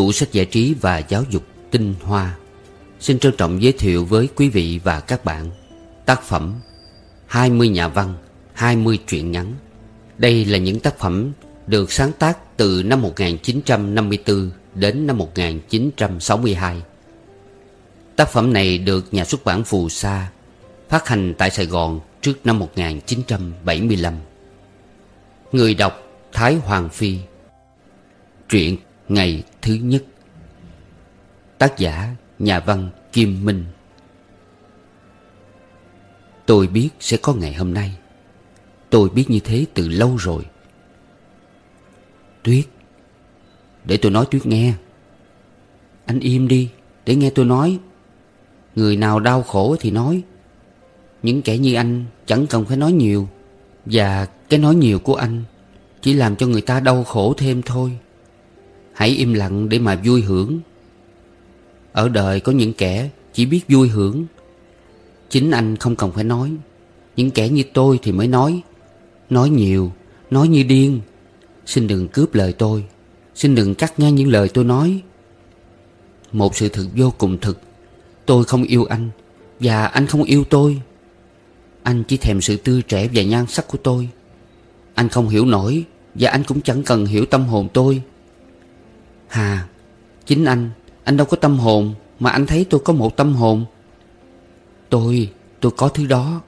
Tủ sách giải trí và giáo dục tinh hoa. Xin trân trọng giới thiệu với quý vị và các bạn Tác phẩm 20 nhà văn 20 truyện ngắn. Đây là những tác phẩm được sáng tác từ năm 1954 đến năm 1962 Tác phẩm này được nhà xuất bản Phù Sa Phát hành tại Sài Gòn trước năm 1975 Người đọc Thái Hoàng Phi. Truyện ngày thứ nhất. Tác giả nhà văn Kim Minh. Tôi biết sẽ có ngày hôm nay. Tôi biết như thế từ lâu rồi. Tuyết, Để tôi nói Tuyết nghe. Anh im đi, Để nghe tôi nói. Người nào đau khổ thì nói. Những kẻ như anh chẳng cần phải nói nhiều. Và cái nói nhiều của anh Chỉ làm cho người ta đau khổ thêm thôi. Hãy im lặng để mà vui hưởng. Ở đời có những kẻ chỉ biết vui hưởng. Chính anh không cần phải nói. Những kẻ như tôi thì mới nói. Nói nhiều, Nói như điên. Xin đừng cướp lời tôi. Xin đừng cắt ngang những lời tôi nói. Một sự thật vô cùng thực. Tôi không yêu anh, Và anh không yêu tôi. Anh chỉ thèm sự tươi trẻ và nhan sắc của tôi. Anh không hiểu nổi, Và anh cũng chẳng cần hiểu tâm hồn tôi. Hà, Chính anh Anh đâu có tâm hồn, Mà anh thấy tôi có một tâm hồn. Tôi Tôi có thứ đó.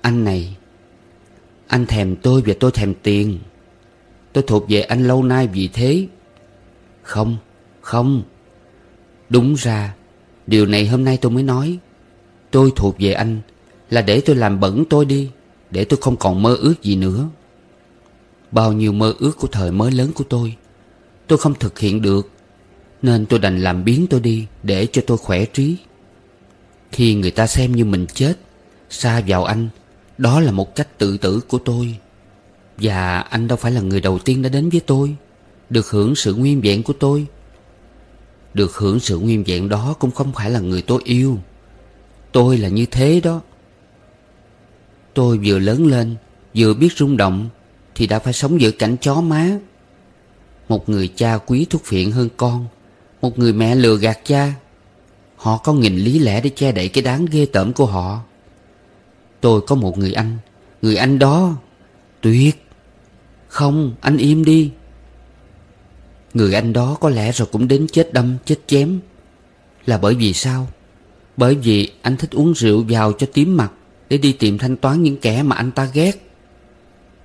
Anh này, Anh thèm tôi và tôi thèm tiền. Tôi thuộc về anh lâu nay vì thế. Không Không. Đúng ra, Điều này hôm nay tôi mới nói. Tôi thuộc về anh Là để tôi làm bẩn tôi đi, Để tôi không còn mơ ước gì nữa. Bao nhiêu mơ ước của thời mới lớn của tôi Tôi không thực hiện được, Nên tôi đành làm biến tôi đi Để cho tôi khỏe trí. Khi người ta xem như mình chết, Xa vào anh, Đó là một cách tự tử của tôi. Và anh đâu phải là người đầu tiên đã đến với tôi, Được hưởng sự nguyên vẹn của tôi. Được hưởng sự nguyên vẹn đó Cũng không phải là người tôi yêu. Tôi là như thế đó. Tôi vừa lớn lên, Vừa biết rung động, Thì đã phải sống giữa cảnh chó má một người cha quý thuốc phiện hơn con. Một người mẹ lừa gạt cha. Họ có nghìn lý lẽ để che đậy cái đáng ghê tởm của họ. Tôi có một người anh. Người anh đó. Tuyệt. Không, anh im đi. Người anh đó có lẽ rồi cũng đến chết đâm, chết chém. Là bởi vì sao? Bởi vì anh thích uống rượu vào cho tím mặt Để đi tìm thanh toán những kẻ mà anh ta ghét.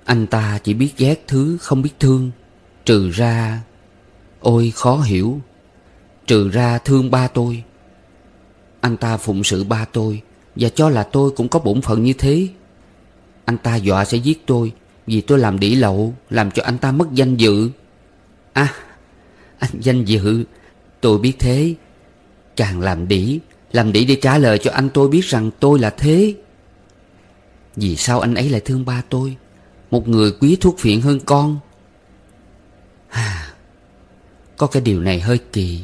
Anh ta chỉ biết ghét thứ không biết thương. Trừ ra, Ôi khó hiểu. Trừ ra thương ba tôi. Anh ta phụng sự ba tôi, Và cho là tôi cũng có bổn phận như thế. Anh ta dọa sẽ giết tôi, Vì tôi làm đĩ lậu, Làm cho anh ta mất danh dự. À anh danh dự, Tôi biết thế. Càng làm đĩ Làm đĩ để trả lời cho anh tôi biết rằng tôi là thế. Vì sao anh ấy lại thương ba tôi? Một người quý thuốc phiện hơn con à có cái điều này hơi kỳ.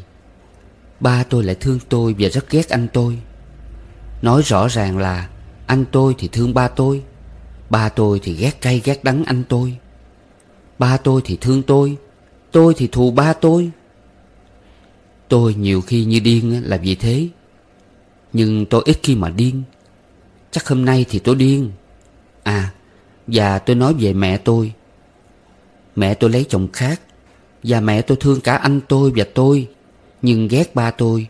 Ba tôi lại thương tôi và rất ghét anh tôi. Nói rõ ràng là Anh tôi thì thương ba tôi Ba tôi thì ghét cay ghét đắng anh tôi. Ba tôi thì thương tôi Tôi thì thù ba tôi. Tôi nhiều khi như điên là vì thế. Nhưng tôi ít khi mà điên. Chắc hôm nay thì tôi điên. À Và tôi nói về mẹ tôi. Mẹ tôi lấy chồng khác và mẹ tôi thương cả anh tôi và tôi, Nhưng ghét ba tôi,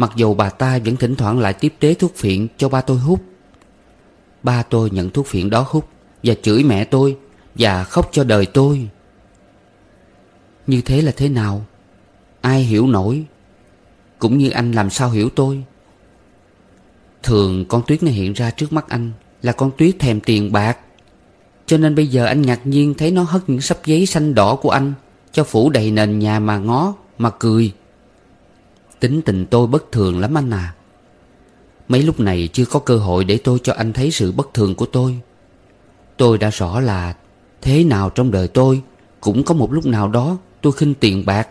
Mặc dù bà ta vẫn thỉnh thoảng lại tiếp tế thuốc phiện cho ba tôi hút. Ba tôi nhận thuốc phiện đó hút Và chửi mẹ tôi Và khóc cho đời tôi. Như thế là thế nào? Ai hiểu nổi? Cũng như anh làm sao hiểu tôi? Thường con Tuyết nó hiện ra trước mắt anh Là con Tuyết thèm tiền bạc. Cho nên bây giờ anh ngạc nhiên thấy nó hất những sắp giấy xanh đỏ của anh cho phủ đầy nền nhà mà ngó, Mà cười. Tính tình tôi bất thường lắm anh à. Mấy lúc này chưa có cơ hội để tôi cho anh thấy sự bất thường của tôi. Tôi đã rõ là Thế nào trong đời tôi, Cũng có một lúc nào đó tôi khinh tiền bạc.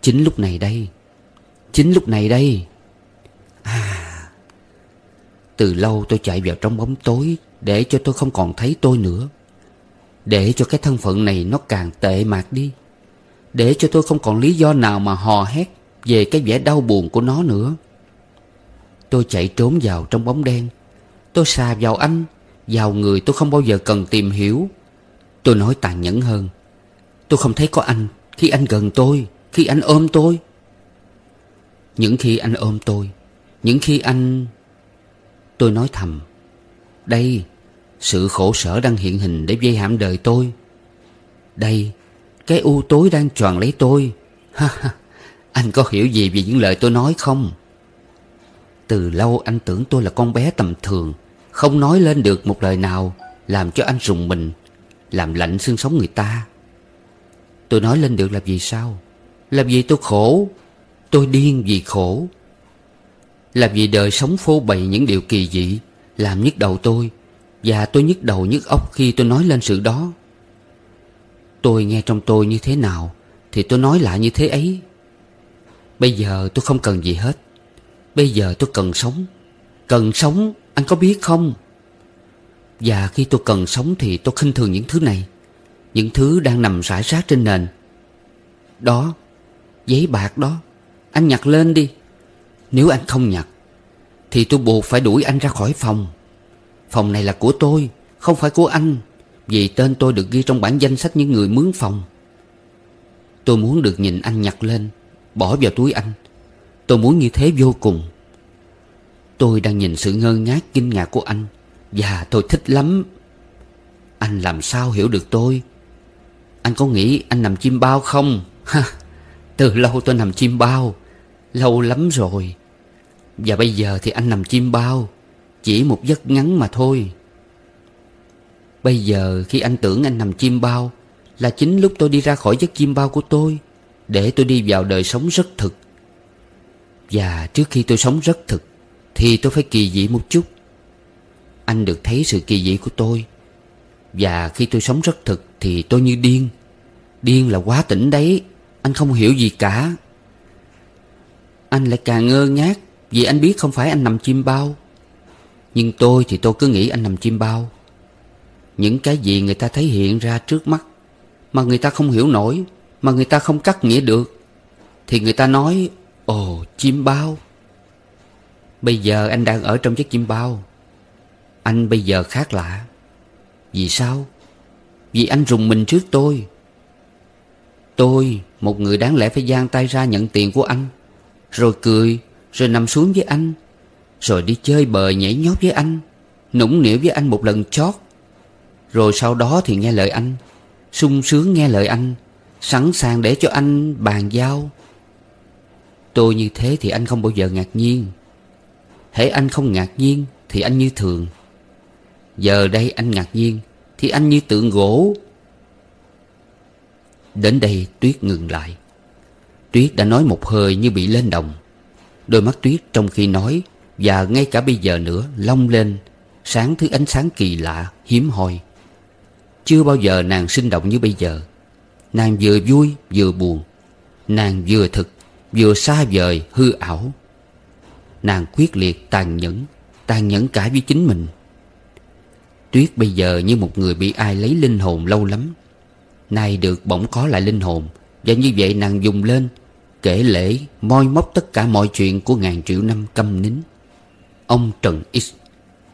Chính lúc này đây, Chính lúc này đây. À Từ lâu tôi chạy vào trong bóng tối Để cho tôi không còn thấy tôi nữa để cho cái thân phận này nó càng tệ mạc đi. Để cho tôi không còn lý do nào mà hò hét Về cái vẻ đau buồn của nó nữa. Tôi chạy trốn vào trong bóng đen. Tôi xà vào anh. Vào người tôi không bao giờ cần tìm hiểu. Tôi nói tàn nhẫn hơn. Tôi không thấy có anh Khi anh gần tôi, Khi anh ôm tôi. Những khi anh ôm tôi, Những khi anh Tôi nói thầm, Đây sự khổ sở đang hiện hình để dây hãm đời tôi. Đây, Cái u tối đang tròn lấy tôi. Ha ha. Anh có hiểu gì về những lời tôi nói không? Từ lâu anh tưởng tôi là con bé tầm thường, Không nói lên được một lời nào, Làm cho anh rùng mình, Làm lạnh xương sống người ta. Tôi nói lên được là vì sao? Là vì tôi khổ. Tôi điên vì khổ. Là vì đời sống phô bày những điều kỳ dị, Làm nhức đầu tôi. Và tôi nhức đầu nhức óc khi tôi nói lên sự đó. Tôi nghe trong tôi như thế nào Thì tôi nói lại như thế ấy. Bây giờ tôi không cần gì hết. Bây giờ tôi cần sống. Cần sống, Anh có biết không? Và khi tôi cần sống Thì tôi khinh thường những thứ này, Những thứ đang nằm rải rác trên nền. Đó, Giấy bạc đó, Anh nhặt lên đi. Nếu anh không nhặt, Thì tôi buộc phải đuổi anh ra khỏi phòng. Phòng này là của tôi Không phải của anh. Vì tên tôi được ghi trong bản danh sách những người mướn phòng. Tôi muốn được nhìn anh nhặt lên Bỏ vào túi anh. Tôi muốn như thế vô cùng. Tôi đang nhìn sự ngơ ngác kinh ngạc của anh. Và tôi thích lắm. Anh làm sao hiểu được tôi? Anh có nghĩ anh nằm chim bao không? Ha, Từ lâu tôi nằm chim bao. Lâu lắm rồi. Và bây giờ thì anh nằm chim bao. Chỉ một giấc ngắn mà thôi. Bây giờ khi anh tưởng anh nằm chim bao, Là chính lúc tôi đi ra khỏi giấc chim bao của tôi, Để tôi đi vào đời sống rất thực. Và trước khi tôi sống rất thực, Thì tôi phải kỳ dị một chút. Anh được thấy sự kỳ dị của tôi. Và khi tôi sống rất thực Thì tôi như điên. Điên là quá tỉnh đấy, Anh không hiểu gì cả. Anh lại càng ngơ ngác Vì anh biết không phải anh nằm chim bao. Nhưng tôi thì tôi cứ nghĩ anh nằm chim bao. Những cái gì người ta thấy hiện ra trước mắt, Mà người ta không hiểu nổi, Mà người ta không cắt nghĩa được, Thì người ta nói, Ồ, chim bao. Bây giờ anh đang ở trong chiếc chim bao. Anh bây giờ khác lạ. Vì sao? Vì anh rùng mình trước tôi. Tôi, Một người đáng lẽ phải giang tay ra nhận tiền của anh, Rồi cười, Rồi nằm xuống với anh. Rồi đi chơi bời nhảy nhót với anh, Nũng nỉu với anh một lần chót. Rồi sau đó thì nghe lời anh, sung sướng nghe lời anh, Sẵn sàng để cho anh bàn giao. Tôi như thế thì anh không bao giờ ngạc nhiên. Hễ anh không ngạc nhiên Thì anh như thường. Giờ đây anh ngạc nhiên Thì anh như tượng gỗ. Đến đây Tuyết ngừng lại. Tuyết đã nói một hơi như bị lên đồng. Đôi mắt Tuyết trong khi nói và ngay cả bây giờ nữa, long lên, Sáng thứ ánh sáng kỳ lạ, Hiếm hoi. Chưa bao giờ nàng sinh động như bây giờ. Nàng vừa vui, vừa buồn. Nàng vừa thực, Vừa xa vời, hư ảo. Nàng quyết liệt, tàn nhẫn Tàn nhẫn cả với chính mình. Tuyết bây giờ như một người bị ai lấy linh hồn lâu lắm. Nay được bỗng có lại linh hồn, Và như vậy nàng dùng lên, Kể lễ, moi móc tất cả mọi chuyện Của ngàn triệu năm câm nín. Ông Trần X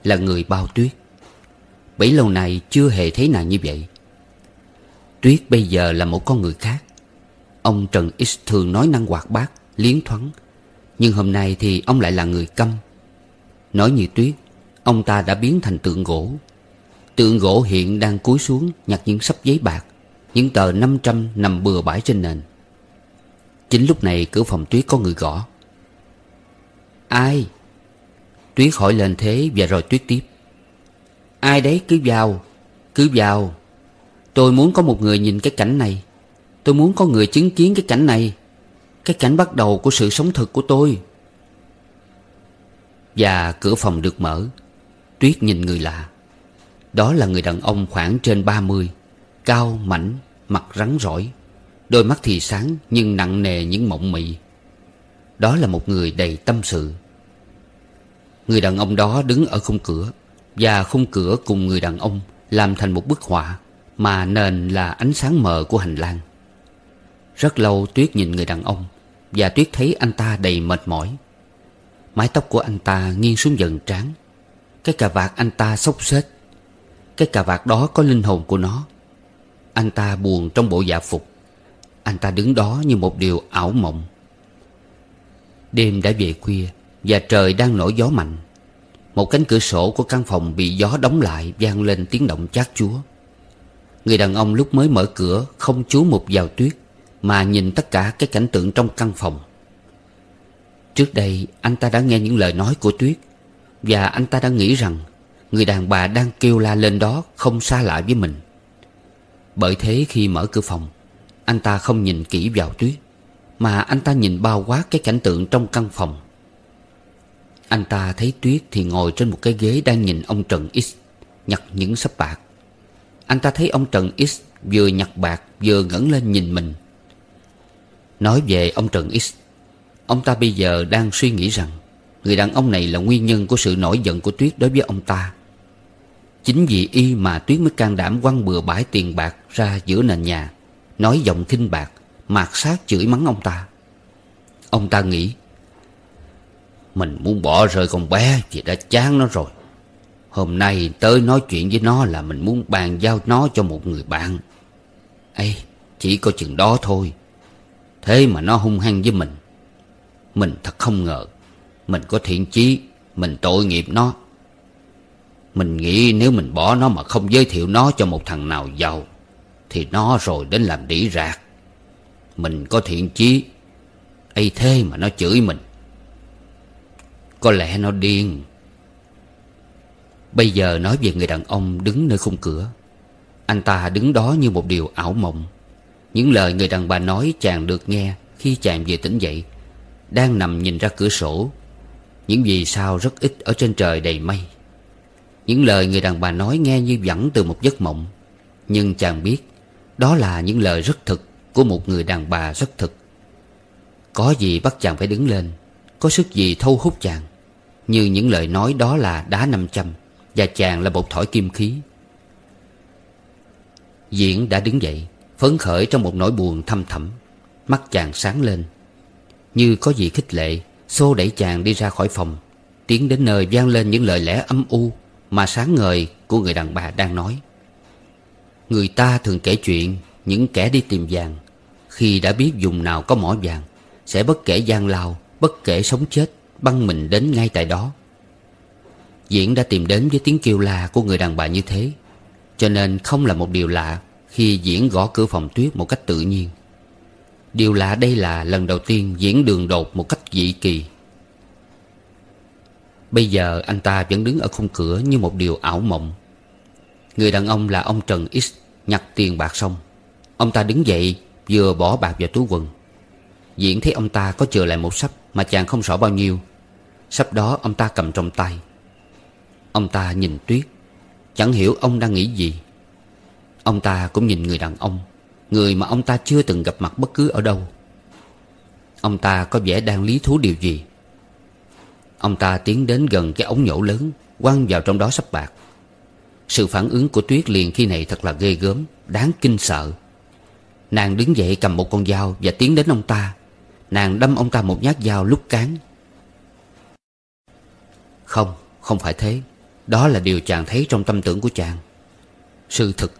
Là người bao tuyết. Bấy lâu nay chưa hề thấy nàng như vậy. Tuyết bây giờ là một con người khác. Ông Trần X thường nói năng hoạt bát, Liến thoáng. Nhưng hôm nay thì ông lại là người câm. Nói như Tuyết, Ông ta đã biến thành tượng gỗ. Tượng gỗ hiện đang cúi xuống Nhặt những sắp giấy bạc, Những tờ 500 nằm bừa bãi trên nền. Chính lúc này cửa phòng Tuyết có người gõ. Ai? Tuyết hỏi lên thế và rồi Tuyết tiếp. Ai đấy cứ vào Cứ vào. Tôi muốn có một người nhìn cái cảnh này. Tôi muốn có người chứng kiến cái cảnh này. Cái cảnh bắt đầu của sự sống thực của tôi. Và cửa phòng được mở. Tuyết nhìn người lạ. Đó là người đàn ông khoảng trên 30 Cao, mảnh, mặt rắn rỏi. Đôi mắt thì sáng nhưng nặng nề những mộng mị. Đó là một người đầy tâm sự. Người đàn ông đó đứng ở khung cửa Và khung cửa cùng người đàn ông Làm thành một bức họa Mà nền là ánh sáng mờ của hành lang. Rất lâu Tuyết nhìn người đàn ông Và Tuyết thấy anh ta đầy mệt mỏi. Mái tóc của anh ta nghiêng xuống dần trán. Cái cà vạt anh ta xốc xếch. Cái cà vạt đó có linh hồn của nó. Anh ta buồn trong bộ dạ phục. Anh ta đứng đó như một điều ảo mộng. Đêm đã về khuya. Và trời đang nổi gió mạnh. Một cánh cửa sổ của căn phòng bị gió đóng lại, vang lên tiếng động chát chúa. Người đàn ông lúc mới mở cửa, Không chú mục vào tuyết, Mà nhìn tất cả cái cảnh tượng trong căn phòng. Trước đây, anh ta đã nghe những lời nói của Tuyết, Và anh ta đã nghĩ rằng Người đàn bà đang kêu la lên đó Không xa lạ với mình. Bởi thế khi mở cửa phòng, Anh ta không nhìn kỹ vào Tuyết, Mà anh ta nhìn bao quát cái cảnh tượng trong căn phòng. Anh ta thấy Tuyết thì ngồi trên một cái ghế Đang nhìn ông Trần X, Nhặt những sấp bạc. Anh ta thấy ông Trần X Vừa nhặt bạc, vừa ngẩng lên nhìn mình. Nói về ông Trần X, Ông ta bây giờ đang suy nghĩ rằng Người đàn ông này là nguyên nhân của sự nổi giận của Tuyết đối với ông ta. Chính vì y mà Tuyết mới can đảm quăng bừa bãi tiền bạc ra giữa nền nhà, Nói giọng khinh bạc, Mạt sát chửi mắng ông ta. Ông ta nghĩ mình muốn bỏ rơi con bé Vì đã chán nó rồi. Hôm nay tới nói chuyện với nó là mình muốn bàn giao nó cho một người bạn. Ấy chỉ có chừng đó thôi. Thế mà nó hung hăng với mình. Mình thật không ngờ Mình có thiện chí Mình tội nghiệp nó. Mình nghĩ nếu mình bỏ nó mà không giới thiệu nó cho một thằng nào giàu, Thì nó rồi đến làm đĩ rạc. Mình có thiện chí. Ấy thế mà nó chửi mình. Có lẽ nó điên. Bây giờ nói về người đàn ông đứng nơi khung cửa. Anh ta đứng đó như một điều ảo mộng. Những lời người đàn bà nói chàng được nghe Khi chàng về tỉnh dậy, đang nằm nhìn ra cửa sổ. Những vì sao rất ít ở trên trời đầy mây. Những lời người đàn bà nói nghe như vẳng từ một giấc mộng. Nhưng chàng biết, Đó là những lời rất thực Của một người đàn bà rất thực. Có gì bắt chàng phải đứng lên, Có sức gì thâu hút chàng? Như những lời nói đó là đá năm trăm Và chàng là một thỏi kim khí. Diễn đã đứng dậy, Phấn khởi trong một nỗi buồn thâm thẳm. Mắt chàng sáng lên, như có gì khích lệ, Xô đẩy chàng đi ra khỏi phòng, Tiến đến nơi vang lên những lời lẽ âm u Mà sáng ngời của người đàn bà đang nói. Người ta thường kể chuyện, Những kẻ đi tìm vàng, Khi đã biết dùng nào có mỏ vàng, Sẽ bất kể gian lao, Bất kể sống chết. Băng mình đến ngay tại đó. Diễn đã tìm đến với tiếng kêu la của người đàn bà như thế, Cho nên không là một điều lạ Khi Diễn gõ cửa phòng tuyết một cách tự nhiên. Điều lạ đây là lần đầu tiên diễn đường đột một cách dị kỳ. Bây giờ anh ta vẫn đứng ở khung cửa như một điều ảo mộng. Người đàn ông là ông Trần X, nhặt tiền bạc xong. Ông ta đứng dậy, vừa bỏ bạc vào túi quần. Diễn thấy ông ta có chừa lại một sắp mà chàng không rõ bao nhiêu. Sắp đó ông ta cầm trong tay. Ông ta nhìn Tuyết, Chẳng hiểu ông đang nghĩ gì. Ông ta cũng nhìn người đàn ông, Người mà ông ta chưa từng gặp mặt bất cứ ở đâu. Ông ta có vẻ đang lý thú điều gì? Ông ta tiến đến gần cái ống nhổ lớn, Quăng vào trong đó sắp bạc. Sự phản ứng của Tuyết liền khi này thật là ghê gớm, Đáng kinh sợ. Nàng đứng dậy cầm một con dao Và tiến đến ông ta. Nàng đâm ông ta một nhát dao lúc cán. Không, không phải thế. Đó là điều chàng thấy trong tâm tưởng của chàng. Sự thực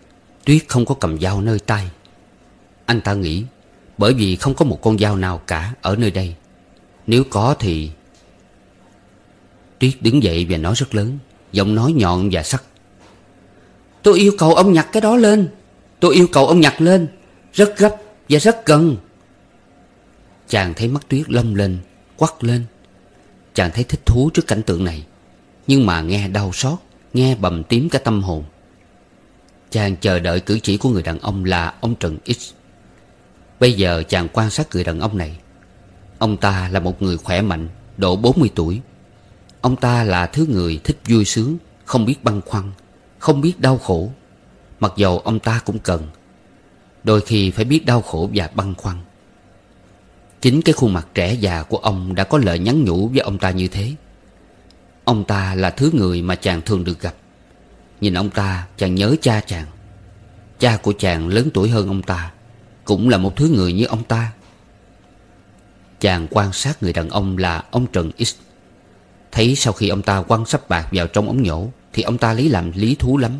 Tuyết không có cầm dao nơi tay. Anh ta nghĩ Bởi vì không có một con dao nào cả ở nơi đây. Nếu có thì Tuyết đứng dậy và nói rất lớn Giọng nói nhọn và sắc. Tôi yêu cầu ông nhặt cái đó lên. Tôi yêu cầu ông nhặt lên. Rất gấp và rất cần. Chàng thấy mắt tuyết lâm lên Quắt lên. Chàng thấy thích thú trước cảnh tượng này, Nhưng mà nghe đau xót, Nghe bầm tím cả tâm hồn. Chàng chờ đợi cử chỉ của người đàn ông là ông Trần X. Bây giờ chàng quan sát người đàn ông này. Ông ta là một người khỏe mạnh, Độ 40 tuổi. Ông ta là thứ người thích vui sướng, Không biết băn khoăn, Không biết đau khổ. Mặc dầu ông ta cũng cần, Đôi khi phải biết đau khổ và băn khoăn. Chính cái khuôn mặt trẻ già của ông Đã có lời nhắn nhủ với ông ta như thế. Ông ta là thứ người mà chàng thường được gặp. Nhìn ông ta, chàng nhớ cha chàng. Cha của chàng lớn tuổi hơn ông ta, Cũng là một thứ người như ông ta. Chàng quan sát người đàn ông là ông Trần X. Thấy sau khi ông ta quăng sắp bạc vào trong ống nhổ, Thì ông ta lấy làm lý thú lắm.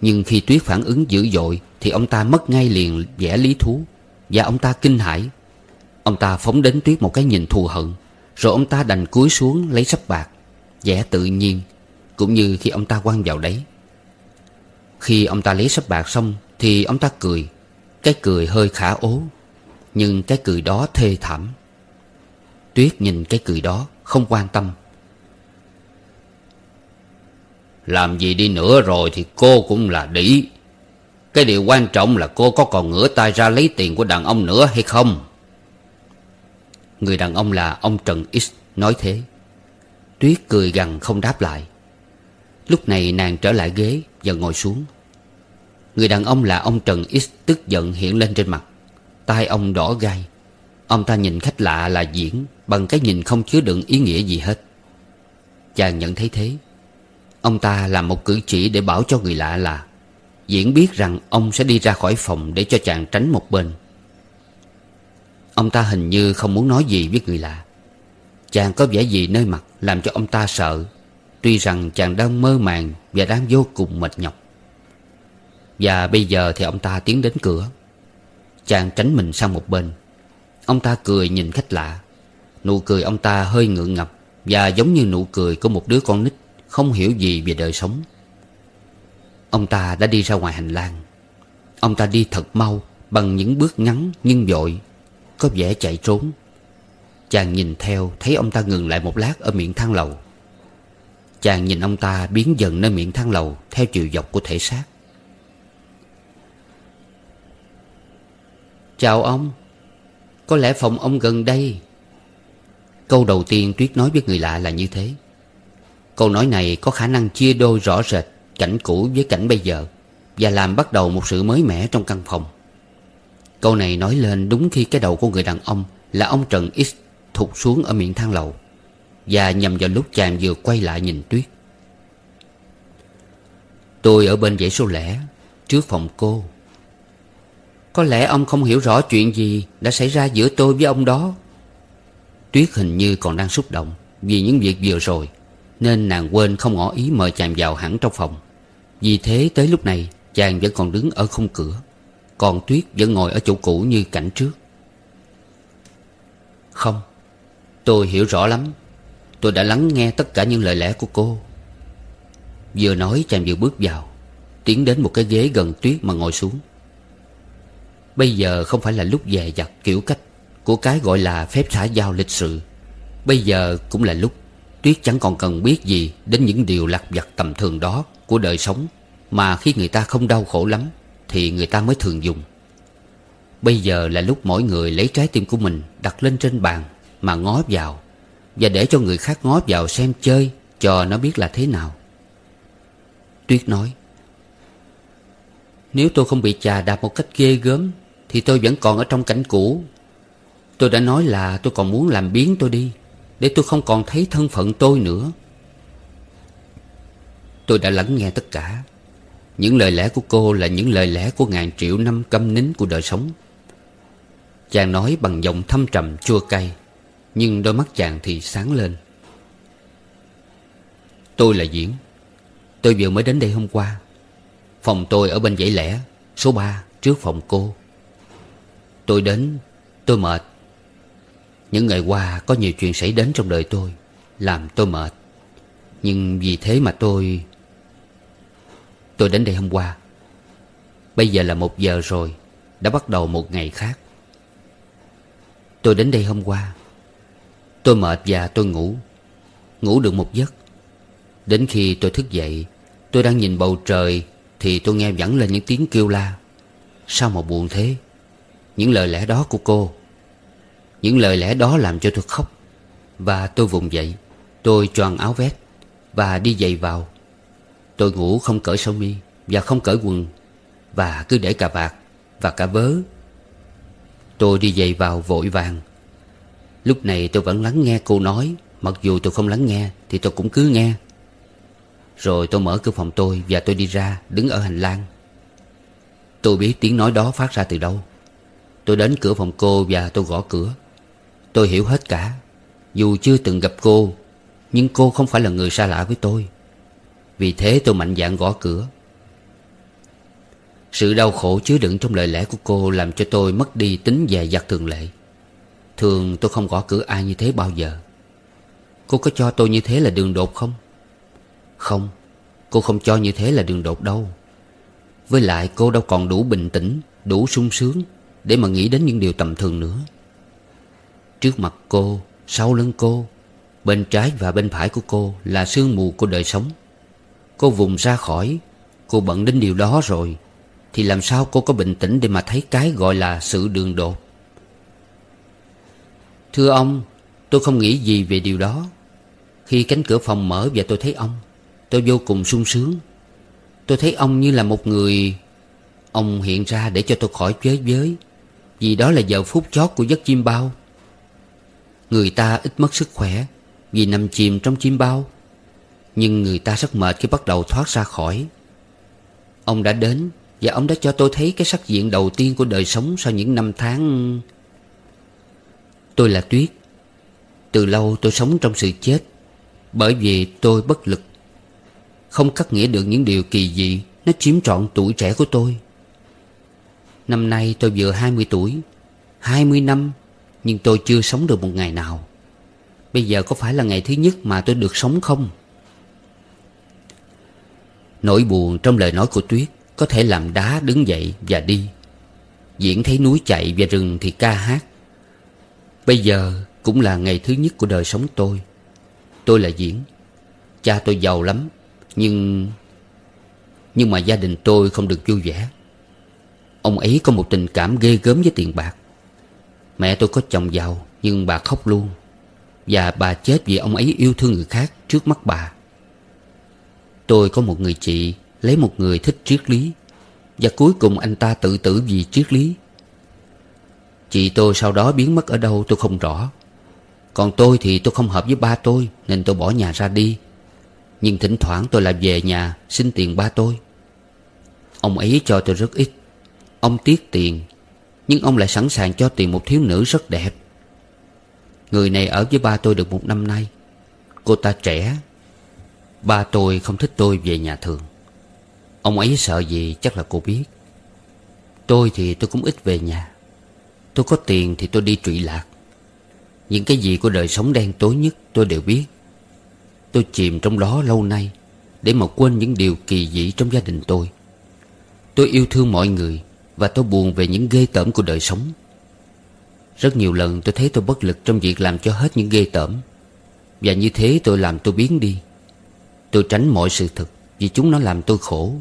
Nhưng khi Tuyết phản ứng dữ dội, Thì ông ta mất ngay liền vẻ lý thú, Và ông ta kinh hãi. Ông ta phóng đến Tuyết một cái nhìn thù hận, Rồi ông ta đành cúi xuống lấy sắp bạc, vẻ tự nhiên, Cũng như khi ông ta quăng vào đấy. Khi ông ta lấy sắp bạc xong Thì ông ta cười, Cái cười hơi khả ố, Nhưng cái cười đó thê thảm. Tuyết nhìn cái cười đó Không quan tâm. Làm gì đi nữa rồi Thì cô cũng là đĩ. Cái điều quan trọng là cô có còn ngửa tay ra lấy tiền của đàn ông nữa hay không? Người đàn ông là ông Trần X nói thế. Tuyết cười gằn không đáp lại. Lúc này nàng trở lại ghế và ngồi xuống. Người đàn ông là ông Trần X tức giận hiện lên trên mặt. Tai ông đỏ gai. Ông ta nhìn khách lạ là diễn Bằng cái nhìn không chứa đựng ý nghĩa gì hết. Chàng nhận thấy thế. Ông ta làm một cử chỉ để bảo cho người lạ là Diễn biết rằng ông sẽ đi ra khỏi phòng Để cho chàng tránh một bên. Ông ta hình như không muốn nói gì với người lạ. Chàng có vẻ gì nơi mặt Làm cho ông ta sợ, Tuy rằng chàng đang mơ màng Và đang vô cùng mệt nhọc. Và bây giờ thì ông ta tiến đến cửa. Chàng tránh mình sang một bên. Ông ta cười nhìn khách lạ. Nụ cười ông ta hơi ngượng ngập Và giống như nụ cười của một đứa con nít Không hiểu gì về đời sống. Ông ta đã đi ra ngoài hành lang. Ông ta đi thật mau Bằng những bước ngắn nhưng vội. Có vẻ chạy trốn. Chàng nhìn theo, thấy ông ta ngừng lại một lát ở miệng thang lầu. Chàng nhìn ông ta biến dần nơi miệng thang lầu, Theo chiều dọc của thể xác. Chào ông, Có lẽ phòng ông gần đây. Câu đầu tiên Tuyết nói với người lạ là như thế. Câu nói này có khả năng chia đôi rõ rệt Cảnh cũ với cảnh bây giờ Và làm bắt đầu một sự mới mẻ trong căn phòng. Câu này nói lên đúng khi cái đầu của người đàn ông Là ông Trần X thụt xuống ở miệng thang lầu Và nhằm vào lúc chàng vừa quay lại nhìn Tuyết. Tôi ở bên dãy số lẻ, Trước phòng cô. Có lẽ ông không hiểu rõ chuyện gì Đã xảy ra giữa tôi với ông đó. Tuyết hình như còn đang xúc động Vì những việc vừa rồi, Nên nàng quên không ngỏ ý mời chàng vào hẳn trong phòng. Vì thế tới lúc này, Chàng vẫn còn đứng ở khung cửa. Còn Tuyết vẫn ngồi ở chỗ cũ như cảnh trước. Không, Tôi hiểu rõ lắm. Tôi đã lắng nghe tất cả những lời lẽ của cô. Vừa nói chàng vừa bước vào, Tiến đến một cái ghế gần tuyết mà ngồi xuống. Bây giờ không phải là lúc dè dặt kiểu cách Của cái gọi là phép xã giao lịch sự. Bây giờ cũng là lúc Tuyết chẳng còn cần biết gì Đến những điều lặt vặt tầm thường đó Của đời sống Mà khi người ta không đau khổ lắm. Thì người ta mới thường dùng. Bây giờ là lúc mỗi người lấy trái tim của mình Đặt lên trên bàn mà ngó vào Và để cho người khác ngó vào xem chơi Cho nó biết là thế nào. Tuyết nói, Nếu tôi không bị chà đạp một cách ghê gớm, Thì tôi vẫn còn ở trong cảnh cũ. Tôi đã nói là tôi còn muốn làm biến tôi đi, Để tôi không còn thấy thân phận tôi nữa. Tôi đã lắng nghe tất cả. Những lời lẽ của cô là những lời lẽ của ngàn triệu năm câm nín của đời sống. Chàng nói bằng giọng thâm trầm, chua cay, nhưng đôi mắt chàng thì sáng lên. Tôi là Diễn. Tôi vừa mới đến đây hôm qua. Phòng tôi ở bên dãy lẻ, Số 3 trước phòng cô. Tôi đến, Tôi mệt. Những ngày qua có nhiều chuyện xảy đến trong đời tôi, Làm tôi mệt. Nhưng vì thế mà tôi Tôi đến đây hôm qua. Bây giờ là một giờ rồi, Đã bắt đầu một ngày khác. Tôi đến đây hôm qua. Tôi mệt và tôi ngủ. Ngủ được một giấc. Đến khi tôi thức dậy, Tôi đang nhìn bầu trời, Thì tôi nghe vẳng lên những tiếng kêu la. Sao mà buồn thế? Những lời lẽ đó của cô. Những lời lẽ đó làm cho tôi khóc. Và tôi vùng dậy. Tôi choàng áo vest Và đi giày vào. Tôi ngủ không cởi sâu mi Và không cởi quần, Và cứ để cà vạt Và cả vớ. Tôi đi giày vào vội vàng. Lúc này tôi vẫn lắng nghe cô nói. Mặc dù tôi không lắng nghe Thì tôi cũng cứ nghe. Rồi tôi mở cửa phòng tôi Và tôi đi ra, đứng ở hành lang. Tôi biết tiếng nói đó phát ra từ đâu. Tôi đến cửa phòng cô và tôi gõ cửa. Tôi hiểu hết cả. Dù chưa từng gặp cô, Nhưng cô không phải là người xa lạ với tôi. Vì thế tôi mạnh dạn gõ cửa. Sự đau khổ chứa đựng trong lời lẽ của cô Làm cho tôi mất đi tính dè dặt thường lệ. Thường tôi không gõ cửa ai như thế bao giờ. Cô có cho tôi như thế là đường đột không? Không, Cô không cho như thế là đường đột đâu. Với lại cô đâu còn đủ bình tĩnh, Đủ sung sướng Để mà nghĩ đến những điều tầm thường nữa. Trước mặt cô, Sau lưng cô, Bên trái và bên phải của cô Là sương mù của đời sống. Cô vùng ra khỏi. Cô bận đến điều đó rồi. Thì làm sao cô có bình tĩnh để mà thấy cái gọi là sự đường đột? Thưa ông, Tôi không nghĩ gì về điều đó. Khi cánh cửa phòng mở và tôi thấy ông, Tôi vô cùng sung sướng. Tôi thấy ông như là một người, Ông hiện ra để cho tôi khỏi chế giới. Vì đó là giờ phút chót của giấc chim bao. Người ta ít mất sức khỏe Vì nằm chìm trong chim bao. Nhưng người ta rất mệt khi bắt đầu thoát ra khỏi. Ông đã đến Và ông đã cho tôi thấy cái sắc diện đầu tiên của đời sống Sau những năm tháng. Tôi là Tuyết. Từ lâu tôi sống trong sự chết, Bởi vì tôi bất lực. Không cắt nghĩa được những điều kỳ dị, Nó chiếm trọn tuổi trẻ của tôi. Năm nay tôi vừa 20 tuổi 20 năm, Nhưng tôi chưa sống được một ngày nào. Bây giờ có phải là ngày thứ nhất mà tôi được sống không? Nỗi buồn trong lời nói của Tuyết Có thể làm đá đứng dậy và đi. Diễn thấy núi chạy và rừng thì ca hát. Bây giờ cũng là ngày thứ nhất của đời sống tôi. Tôi là Diễn. Cha tôi giàu lắm, Nhưng Nhưng mà gia đình tôi không được vui vẻ. Ông ấy có một tình cảm ghê gớm với tiền bạc. Mẹ tôi có chồng giàu, Nhưng bà khóc luôn. Và bà chết vì ông ấy yêu thương người khác Trước mắt bà. Tôi có một người chị, Lấy một người thích triết lý. Và cuối cùng anh ta tự tử vì triết lý. Chị tôi sau đó biến mất ở đâu tôi không rõ. Còn tôi thì tôi không hợp với ba tôi, Nên tôi bỏ nhà ra đi. Nhưng thỉnh thoảng tôi lại về nhà, Xin tiền ba tôi. Ông ấy cho tôi rất ít. Ông tiếc tiền, Nhưng ông lại sẵn sàng cho tiền một thiếu nữ rất đẹp. Người này ở với ba tôi được một năm nay. Cô ta trẻ Ba tôi không thích tôi về nhà thường. Ông ấy sợ gì chắc là cô biết. Tôi thì tôi cũng ít về nhà. Tôi có tiền thì tôi đi trụy lạc. Những cái gì của đời sống đen tối nhất tôi đều biết. Tôi chìm trong đó lâu nay Để mà quên những điều kỳ dị trong gia đình tôi. Tôi yêu thương mọi người Và tôi buồn về những ghê tởm của đời sống. Rất nhiều lần tôi thấy tôi bất lực trong việc làm cho hết những ghê tởm. Và như thế tôi làm tôi biến đi. Tôi tránh mọi sự thực Vì chúng nó làm tôi khổ.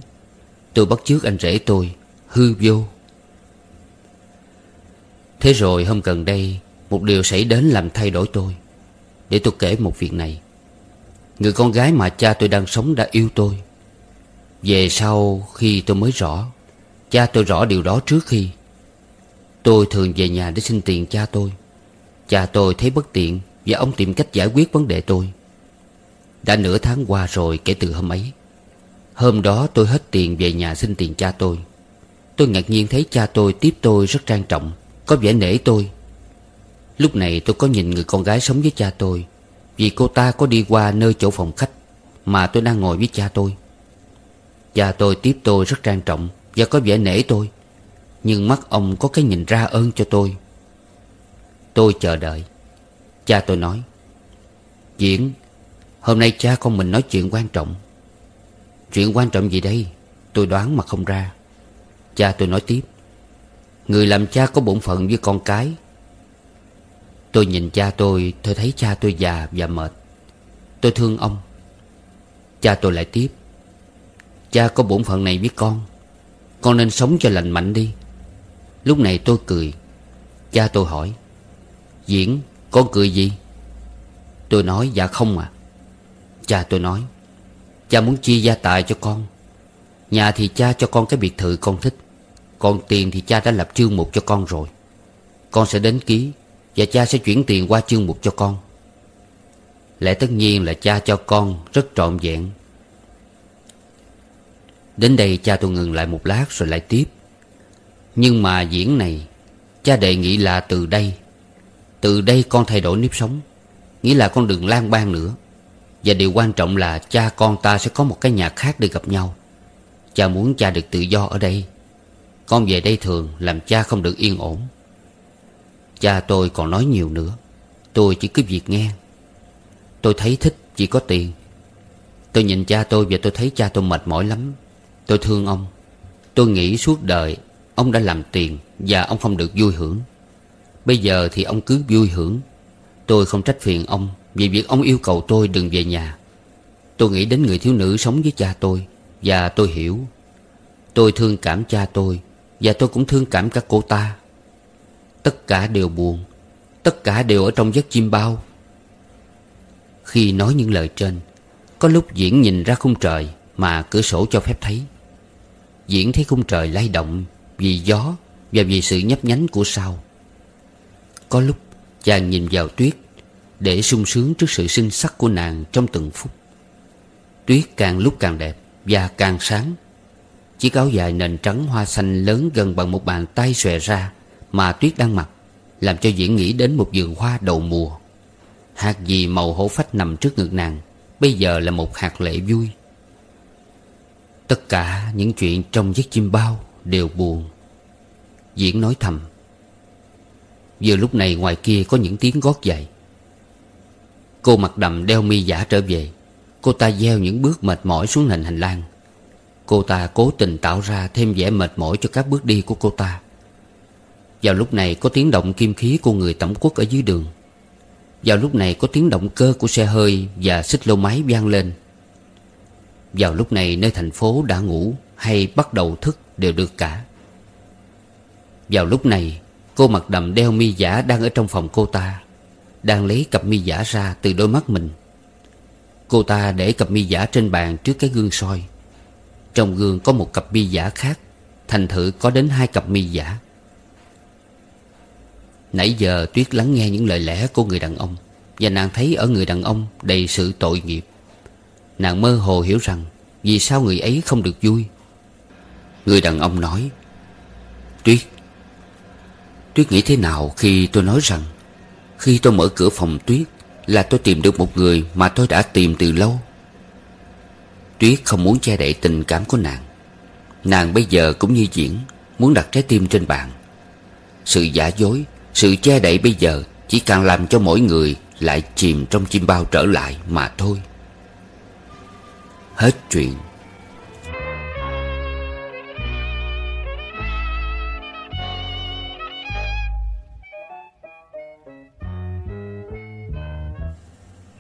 Tôi bắt chước anh rể tôi, Hư vô. Thế rồi hôm gần đây, Một điều xảy đến làm thay đổi tôi. Để tôi kể một việc này. Người con gái mà cha tôi đang sống đã yêu tôi. Về sau khi tôi mới rõ, Cha tôi rõ điều đó trước khi. Tôi thường về nhà để xin tiền cha tôi. Cha tôi thấy bất tiện, Và ông tìm cách giải quyết vấn đề tôi. Đã nửa tháng qua rồi kể từ hôm ấy. Hôm đó tôi hết tiền về nhà xin tiền cha tôi. Tôi ngạc nhiên thấy cha tôi tiếp tôi rất trang trọng, có vẻ nể tôi. Lúc này tôi có nhìn người con gái sống với cha tôi, Vì cô ta có đi qua nơi chỗ phòng khách Mà tôi đang ngồi với cha tôi. Cha tôi tiếp tôi rất trang trọng Và có vẻ nể tôi, Nhưng mắt ông có cái nhìn ra ơn cho tôi. Tôi chờ đợi. Cha tôi nói, Diễn Hôm nay cha con mình nói chuyện quan trọng. Chuyện quan trọng gì đây? Tôi đoán mà không ra. Cha tôi nói tiếp. Người làm cha có bổn phận với con cái. Tôi nhìn cha tôi Tôi thấy cha tôi già và mệt. Tôi thương ông. Cha tôi lại tiếp. Cha có bổn phận này với con. Con nên sống cho lành mạnh đi. Lúc này tôi cười. Cha tôi hỏi. Diễn, con cười gì? Tôi nói dạ không à. Cha tôi nói, Cha muốn chia gia tài cho con. Nhà thì cha cho con cái biệt thự con thích, còn tiền thì cha đã lập chương mục cho con rồi. Con sẽ đến ký Và cha sẽ chuyển tiền qua chương mục cho con. Lẽ tất nhiên là cha cho con rất trọn vẹn. Đến đây cha tôi ngừng lại một lát rồi lại tiếp, Nhưng mà diễn này, Cha đề nghị là từ đây Từ đây con thay đổi nếp sống, Nghĩa là con đừng lang bang nữa. Và điều quan trọng là cha con ta sẽ có một cái nhà khác để gặp nhau. Cha muốn cha được tự do ở đây. Con về đây thường làm cha không được yên ổn. Cha tôi còn nói nhiều nữa. Tôi chỉ cứ việc nghe. Tôi thấy thích chỉ có tiền. Tôi nhìn cha tôi và tôi thấy cha tôi mệt mỏi lắm. Tôi thương ông. Tôi nghĩ suốt đời Ông đã làm tiền Và ông không được vui hưởng. Bây giờ thì ông cứ vui hưởng. Tôi không trách phiền ông. Vì việc ông yêu cầu tôi đừng về nhà. Tôi nghĩ đến người thiếu nữ sống với cha tôi, Và tôi hiểu. Tôi thương cảm cha tôi, Và tôi cũng thương cảm các cô ta. Tất cả đều buồn, Tất cả đều ở trong giấc chim bao. Khi nói những lời trên, Có lúc Diễn nhìn ra khung trời Mà cửa sổ cho phép thấy. Diễn thấy khung trời lay động Vì gió và vì sự nhấp nhánh của sao. Có lúc chàng nhìn vào tuyết để sung sướng trước sự xinh sắc của nàng trong từng phút. Tuyết càng lúc càng đẹp Và càng sáng. Chiếc áo dài nền trắng hoa xanh lớn gần bằng một bàn tay xòe ra Mà Tuyết đang mặc, Làm cho Diễn nghĩ đến một vườn hoa đầu mùa. Hạt gì màu hổ phách nằm trước ngực nàng, Bây giờ là một hạt lệ vui. Tất cả những chuyện trong giấc chim bao đều buồn. Diễn nói thầm, Vừa lúc này ngoài kia có những tiếng gót giày Cô mặt đầm đeo mi giả trở về. Cô ta gieo những bước mệt mỏi xuống nền hành lang. Cô ta cố tình tạo ra thêm vẻ mệt mỏi cho các bước đi của cô ta. Vào lúc này có tiếng động kim khí của người tổng quốc ở dưới đường. Vào lúc này có tiếng động cơ của xe hơi và xích lô máy vang lên. Vào lúc này nơi thành phố đã ngủ hay bắt đầu thức đều được cả. Vào lúc này, cô mặt đầm đeo mi giả đang ở trong phòng cô ta. Đang lấy cặp mi giả ra từ đôi mắt mình. Cô ta để cặp mi giả trên bàn trước cái gương soi. Trong gương có một cặp mi giả khác, Thành thử có đến hai cặp mi giả. Nãy giờ Tuyết lắng nghe những lời lẽ của người đàn ông, Và nàng thấy ở người đàn ông đầy sự tội nghiệp. Nàng mơ hồ hiểu rằng Vì sao người ấy không được vui. Người đàn ông nói, Tuyết Tuyết nghĩ thế nào khi tôi nói rằng khi tôi mở cửa phòng Tuyết, Là tôi tìm được một người mà tôi đã tìm từ lâu. Tuyết không muốn che đậy tình cảm của nàng. Nàng bây giờ cũng như diễn, Muốn đặt trái tim trên bàn. Sự giả dối, Sự che đậy bây giờ Chỉ càng làm cho mỗi người Lại chìm trong chim bao trở lại mà thôi. Hết chuyện.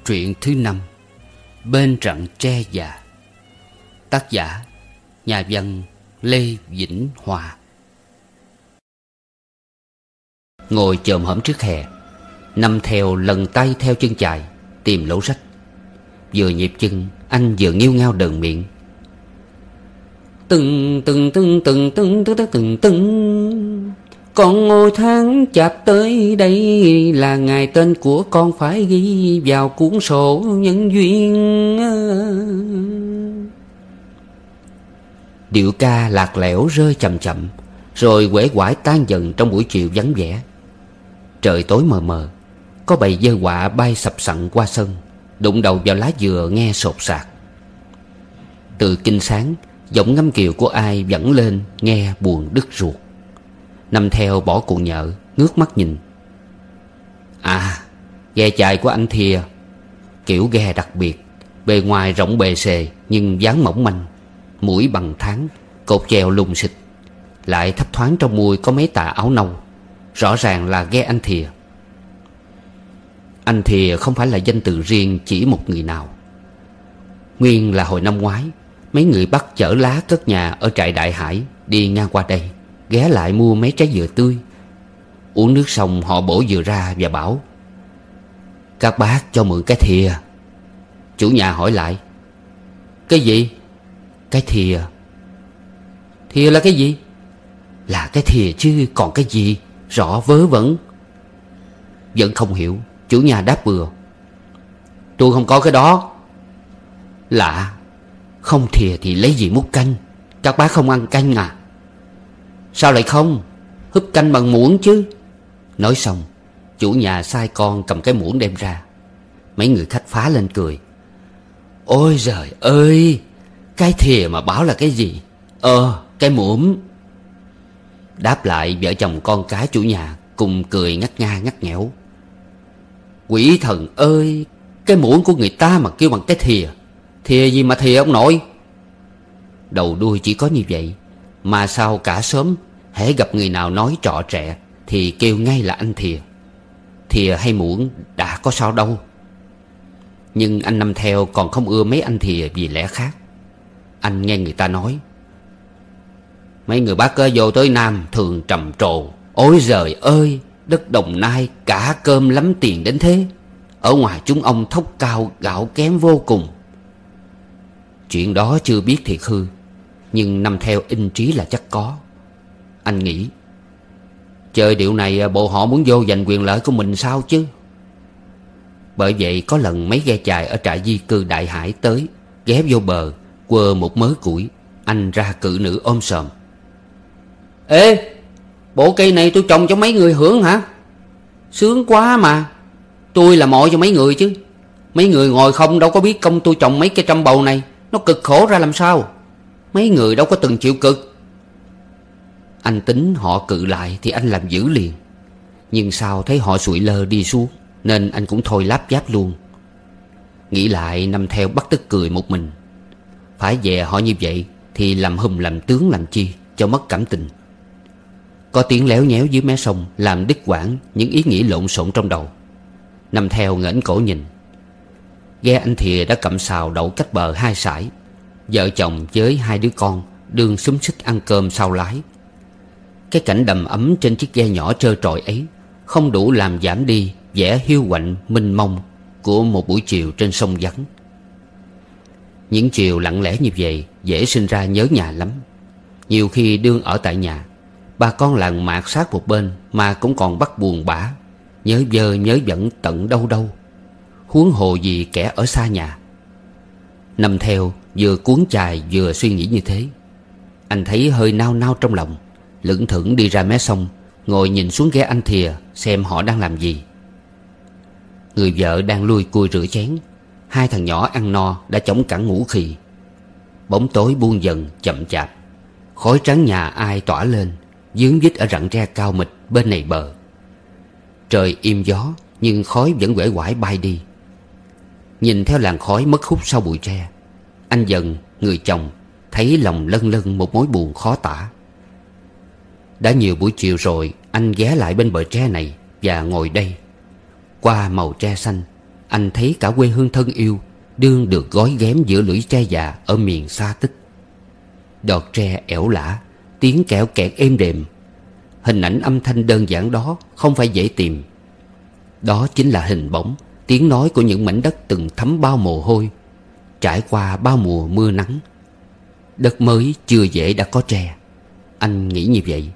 Truyện thứ năm, Bên rặng tre già. Tác giả, Nhà văn Lê Vĩnh Hòa. Ngồi chồm hổm trước hè, Nằm theo lần tay theo chân chạy Tìm lỗ rách Vừa nhịp chân, Anh vừa nghiêu ngao đờn miệng. Từng từng từng từng từng từng từng từng con ngô tháng chạp tới đây Là ngày tên của con phải ghi vào cuốn sổ nhân duyên. Điệu ca lạc lẽo rơi chậm chậm, Rồi quể quải tan dần trong buổi chiều vắng vẻ. Trời tối mờ mờ, Có bầy dơ quạ bay sập sặn qua sân, Đụng đầu vào lá dừa nghe sột sạc. Từ kinh sáng, Giọng ngâm kiều của ai vẫn lên Nghe buồn đứt ruột. Nằm theo bỏ cuộn nhợ, Ngước mắt nhìn. À Ghe chài của anh thìa, Kiểu ghe đặc biệt, Bề ngoài rộng bề xề Nhưng dáng mỏng manh, Mũi bằng tháng, Cột chèo lùng xịt Lại thấp thoáng trong mùi có mấy tà áo nâu, Rõ ràng là ghe anh thìa. Anh thìa không phải là danh từ riêng, chỉ một người nào. Nguyên là hồi năm ngoái, Mấy người bắt chở lá cất nhà ở trại Đại Hải Đi ngang qua đây. Ghé lại mua mấy trái dừa tươi. Uống nước xong, họ bổ dừa ra và bảo, Các bác cho mượn cái thìa. Chủ nhà hỏi lại, Cái gì? Cái thìa. Thìa là cái gì? Là cái thìa chứ, còn cái gì? Rõ vớ vẩn. Vẫn không hiểu, Chủ nhà đáp bừa, Tôi không có cái đó. Lạ, Không thìa thì lấy gì múc canh? Các bác không ăn canh à? Sao lại không? Húp canh bằng muỗng chứ. Nói xong, Chủ nhà sai con cầm cái muỗng đem ra. Mấy người khách phá lên cười. Ôi trời ơi, Cái thìa mà bảo là cái gì? Ờ cái muỗng. Đáp lại vợ chồng con cái chủ nhà Cùng cười ngắt nga ngắt nghẽo. Quỷ thần ơi, Cái muỗng của người ta mà kêu bằng cái thìa. Thìa gì mà thìa ông nội? Đầu đuôi chỉ có như vậy, Mà sao cả sớm hễ gặp người nào nói trọ trẻ Thì kêu ngay là anh thìa. Thìa hay muỗng đã có sao đâu. Nhưng anh năm theo còn không ưa mấy anh thìa vì lẽ khác. Anh nghe người ta nói, Mấy người bác vô tới Nam thường trầm trồ. Ôi giời ơi, Đất Đồng Nai cả cơm lắm tiền đến thế. Ở ngoài chúng ông thốc cao gạo kém vô cùng. Chuyện đó chưa biết thiệt hư, Nhưng năm theo in trí là chắc có. Anh nghĩ, Chơi điệu này à, bộ họ muốn vô giành quyền lợi của mình sao chứ? Bởi vậy có lần mấy ghe chài ở trại di cư Đại Hải tới, Ghé vô bờ, Quơ một mớ củi, Anh ra cự nữ ôm sòm. Ê, Bộ cây này tôi trồng cho mấy người hưởng hả? Sướng quá mà. Tôi là mọi cho mấy người chứ. Mấy người ngồi không đâu có biết công tôi trồng mấy cây trăm bầu này, Nó cực khổ ra làm sao? Mấy người đâu có từng chịu cực. Anh tính họ cự lại Thì anh làm dữ liền. Nhưng sao thấy họ sụi lơ đi xuống, Nên anh cũng thôi láp giáp luôn. Nghĩ lại nằm theo bắt tức cười một mình. Phải về họ như vậy Thì làm hùm làm tướng làm chi Cho mất cảm tình. Có tiếng léo nhéo dưới mé sông Làm đứt quãng những ý nghĩ lộn xộn trong đầu. Nằm theo ngẩng cổ nhìn. Ghe anh thìa đã cầm xào đậu cách bờ hai sải. Vợ chồng với hai đứa con Đương xúm xích ăn cơm sau lái. Cái cảnh đầm ấm trên chiếc ghe nhỏ trơ trọi ấy Không đủ làm giảm đi vẻ hiu quạnh, minh mông Của một buổi chiều trên sông vắng. Những chiều lặng lẽ như vậy Dễ sinh ra nhớ nhà lắm. Nhiều khi đương ở tại nhà, Bà con làng mạc sát một bên Mà cũng còn bắt buồn bã, Nhớ vơ nhớ dẫn tận đâu đâu, Huống hồ gì kẻ ở xa nhà. Nằm theo, Vừa cuốn chài vừa suy nghĩ như thế, Anh thấy hơi nao nao trong lòng. Lững thững đi ra mé sông Ngồi nhìn xuống ghé anh thìa Xem họ đang làm gì. Người vợ đang lui cui rửa chén Hai thằng nhỏ ăn no Đã chống cẳng ngủ khì. Bóng tối buông dần chậm chạp. Khói trắng nhà ai tỏa lên Dướng dít ở rặng tre cao mịt bên này bờ. Trời im gió Nhưng khói vẫn quể quải bay đi. Nhìn theo làn khói mất hút sau bụi tre Anh dần, người chồng Thấy lòng lân lân một mối buồn khó tả. Đã nhiều buổi chiều rồi, Anh ghé lại bên bờ tre này Và ngồi đây. Qua màu tre xanh, Anh thấy cả quê hương thân yêu Đương được gói ghém giữa lưỡi tre già Ở miền xa tích Đọt tre ẻo lả, Tiếng kẹo kẹt êm đềm. Hình ảnh âm thanh đơn giản đó Không phải dễ tìm. Đó chính là hình bóng, Tiếng nói của những mảnh đất từng thấm bao mồ hôi, Trải qua bao mùa mưa nắng. Đất mới chưa dễ đã có tre. Anh nghĩ như vậy.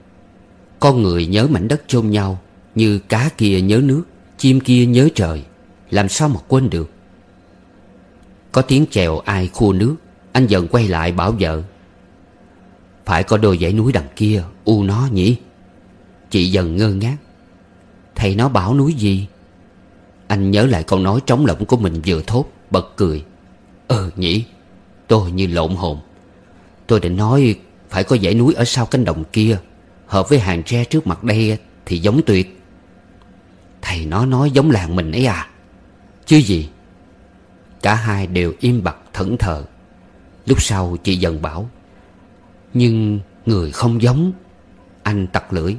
Con người nhớ mảnh đất chôn nhau, Như cá kia nhớ nước, Chim kia nhớ trời, Làm sao mà quên được? Có tiếng chèo ai khua nước, Anh dần quay lại bảo vợ. Phải có đôi dãy núi đằng kia, U nó nhỉ? Chị dần ngơ ngác. Thầy nó bảo núi gì? Anh nhớ lại câu nói trống lộng của mình vừa thốt, Bật cười. Ờ nhỉ, Tôi như lộn hồn. Tôi định nói Phải có dãy núi ở sau cánh đồng kia. Hợp với hàng tre trước mặt đây Thì giống tuyệt. Thầy nó nói giống làng mình ấy à. Chứ gì? Cả hai đều im bặt thẫn thờ. Lúc sau chị dần bảo, nhưng người không giống. Anh tặc lưỡi,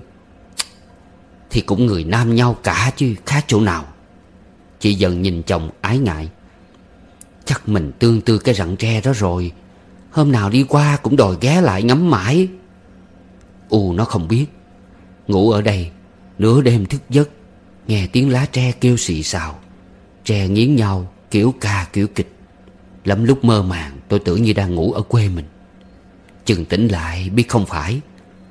Thì cũng người nam nhau cả chứ khác chỗ nào. Chị dần nhìn chồng ái ngại, Chắc mình tương tư cái rặng tre đó rồi. Hôm nào đi qua cũng đòi ghé lại ngắm mãi. U nó không biết. Ngủ ở đây, Nửa đêm thức giấc, Nghe tiếng lá tre kêu xì xào. Tre nghiến nhau, kiểu ca, kiểu kịch. Lắm lúc mơ màng, tôi tưởng như đang ngủ ở quê mình. Chừng tỉnh lại, biết không phải.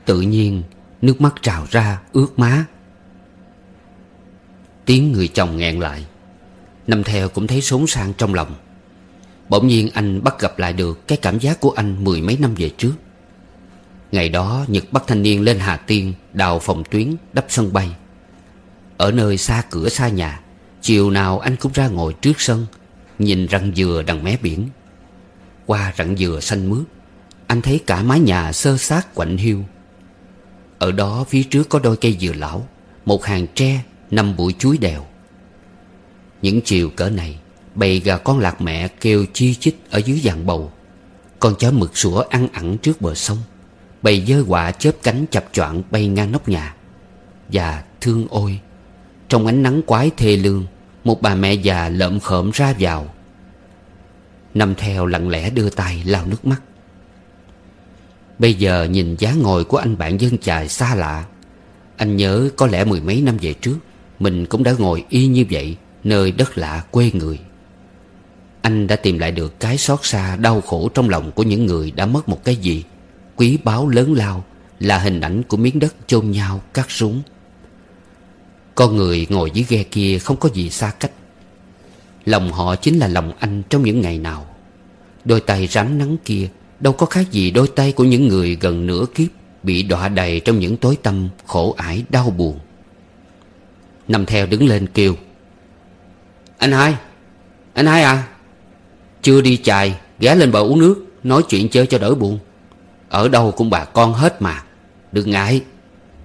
Tự nhiên, nước mắt trào ra, ướt má. Tiếng người chồng nghẹn lại. Năm theo cũng thấy xốn sang trong lòng. Bỗng nhiên anh bắt gặp lại được Cái cảm giác của anh mười mấy năm về trước. Ngày đó, Nhật bắt thanh niên lên Hà Tiên, Đào phòng tuyến, đắp sân bay. Ở nơi xa cửa xa nhà, Chiều nào anh cũng ra ngồi trước sân, Nhìn rặng dừa đằng mé biển. Qua rặng dừa xanh mướt, Anh thấy cả mái nhà sơ sát quạnh hiu. Ở đó phía trước có đôi cây dừa lão, Một hàng tre, Năm bụi chuối đèo. Những chiều cỡ này, Bầy gà con lạc mẹ kêu chi chích Ở dưới dàn bầu. Con chó mực sủa ăn ẳng trước bờ sông. Bầy dơ quạ chớp cánh chập choạng bay ngang nóc nhà. Và thương ôi, Trong ánh nắng quái thê lương, Một bà mẹ già lợm khởm ra vào. Nằm theo lặng lẽ đưa tay lau nước mắt. Bây giờ nhìn dáng ngồi của anh bạn dân chài xa lạ. Anh nhớ có lẽ mười mấy năm về trước, Mình cũng đã ngồi y như vậy, Nơi đất lạ quê người. Anh đã tìm lại được cái xót xa đau khổ trong lòng của những người đã mất một cái gì. Quý báu lớn lao Là hình ảnh của miếng đất chôn nhau cắt súng. Con người ngồi dưới ghe kia không có gì xa cách. Lòng họ chính là lòng anh trong những ngày nào. Đôi tay rám nắng kia, Đâu có khác gì đôi tay của những người gần nửa kiếp Bị đọa đầy trong những tối tâm khổ ải, đau buồn. Nằm theo đứng lên kêu, Anh hai Anh hai à. Chưa đi chài, ghé lên bờ uống nước, Nói chuyện chơi cho đỡ buồn. Ở đâu cũng bà con hết mà. Đừng ngại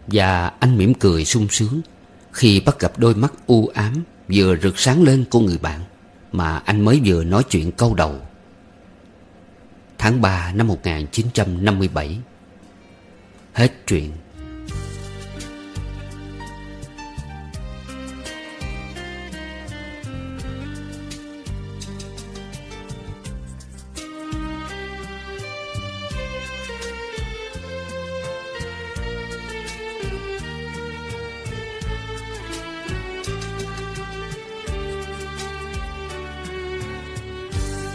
Và anh mỉm cười sung sướng. Khi bắt gặp đôi mắt u ám, Vừa rực sáng lên của người bạn, Mà anh mới vừa nói chuyện câu đầu. Tháng 3 năm 1957 Hết chuyện.